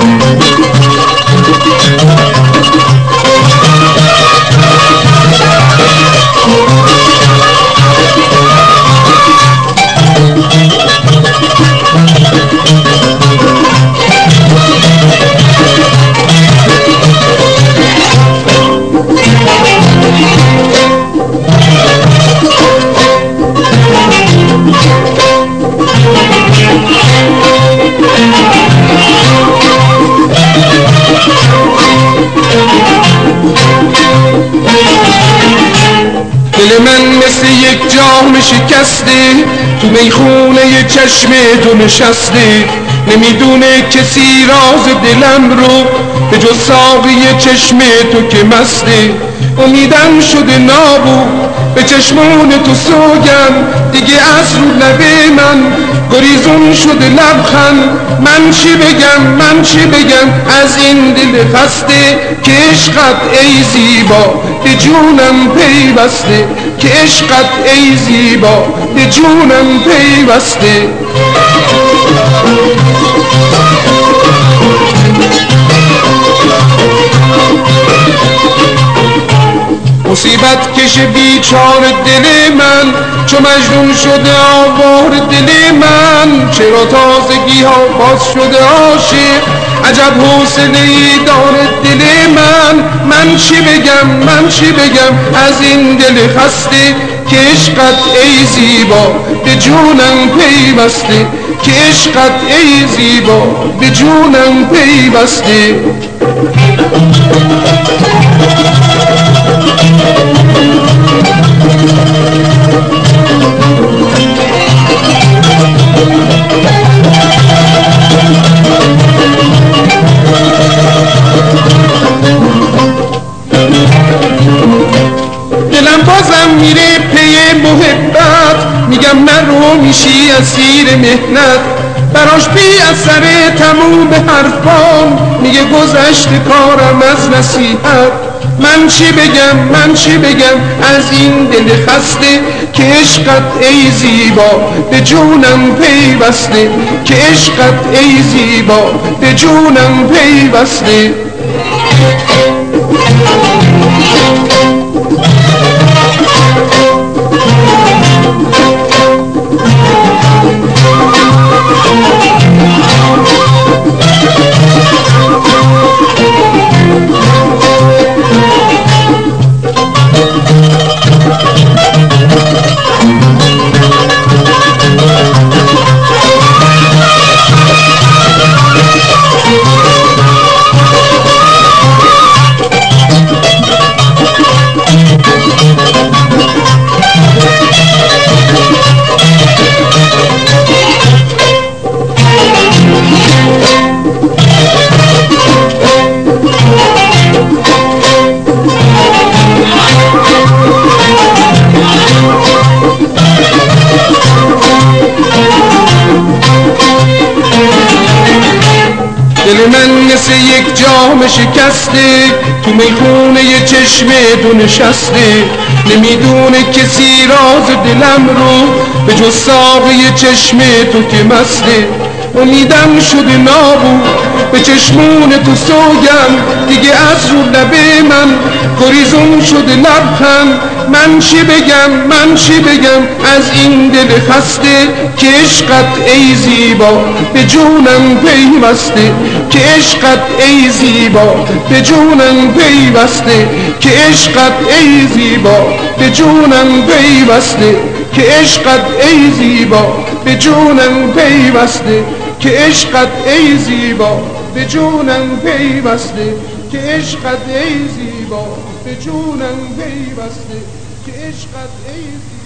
Música من مثل یک جام شکسته تو می‌خونه چشم تو نشسته. نمی‌دونه کسی راز دلم رو به جز ساقی چشم تو که مسته. امیدم شده نابود به چشمون تو سوگم دیگه از رو لبه من گریزون شده لبخند. من چی بگم؟ من چی بگم؟ از این دل خسته که عشقت ای زیبا. به جونم پیوسته که عشقت ای زیبا. به جونم پیوسته. مصیبت کش بیچار دل من چو مجنون شده آوار دل من. چرا تازگی ها باز شده عاشق؟ عجب حوصله ای داره دل من. من چی بگم؟ من چی بگم؟ از این دل خسته که عشقت ای زیبا به جونم پیوسته. که عشقت ای زیبا به جونم پیوسته. دلم میره پی محبت. میگم نرو میشی اسیر مهنت براش بی اثر تموم حرفام. میگه گذشت کارم از نصیحت. من چی بگم؟ من چی بگم؟ از این دل خسته که عشقت ای زیبا به جونم پیوسته. که عشقت ای زیبا به جونم پیوسته. جام شکسته تو می‌خونه یه چشم دو نشسته. نمی‌دونه کسی راز دلم رو به جز ساقی چشم تو که مسته. امیدم شده نابود. به چشمون تو سوگم. دیگه از رو لبه من. گریزون شده لبخند. من چی بگم؟ من چی بگم؟ از این دل خسته که عشقت ای زیبا. به جونم پیوسته که عشقت ای زیبا. به جونم پیوسته که عشقت ای زیبا. به جونم پیوسته که عشقت ای زیبا. به جونم پیوسته که عشقت ای زیبا به جونم پیوسته. که عشقت ای زیبا به جونم پیوسته. که عشقت ای زیبا.